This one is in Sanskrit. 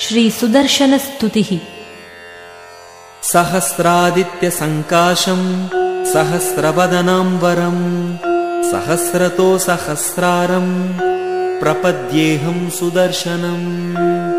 श्रीसुदर्शनस्तुतिः। सहस्रादित्यसङ्काशम् सहस्रवदनाम्बरम् वरम् सहस्रतो सहस्रारम् प्रपद्येऽहम् सुदर्शनम्।